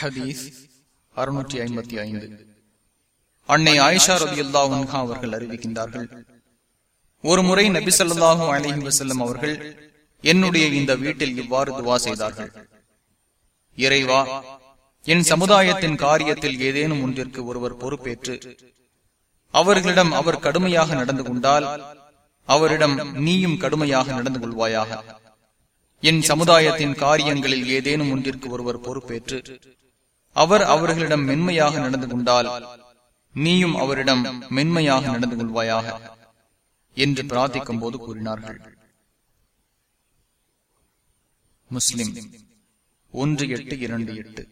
ஹதீஸ் அறுநூற்றி ஐம்பத்தி ஐந்து. அன்னை ஆயிஷா ரவி அல்லா அவர்கள் அறிவிக்கின்றார்கள். ஒரு முறை நபி சொல்லாஹு அலஹி வசல்லம் அவர்கள் என்னுடைய இந்த வீட்டில் இவ்வாறு துவா செய்தார்கள். இறைவா என் சமுதாயத்தின் காரியத்தில் ஏதேனும் ஒன்றிற்கு ஒருவர் பொறுப்பேற்று அவர்களிடம் அவர் கடுமையாக நடந்து கொண்டால் அவரிடம் நீயும் கடுமையாக நடந்து கொள்வாயாக. என் சமுதாயத்தின் காரியங்களில் ஏதேனும் ஒன்றிற்கு ஒருவர் பொறுப்பேற்று அவர் அவர்களிடம் மென்மையாக நடந்து கொண்டால் நீயும் அவரிடம் மென்மையாக நடந்து கொள்வாயாக என்று பிரார்த்திக்கும் போது கூறினார்கள். முஸ்லிம் ஒன்று எட்டு இரண்டு எட்டு.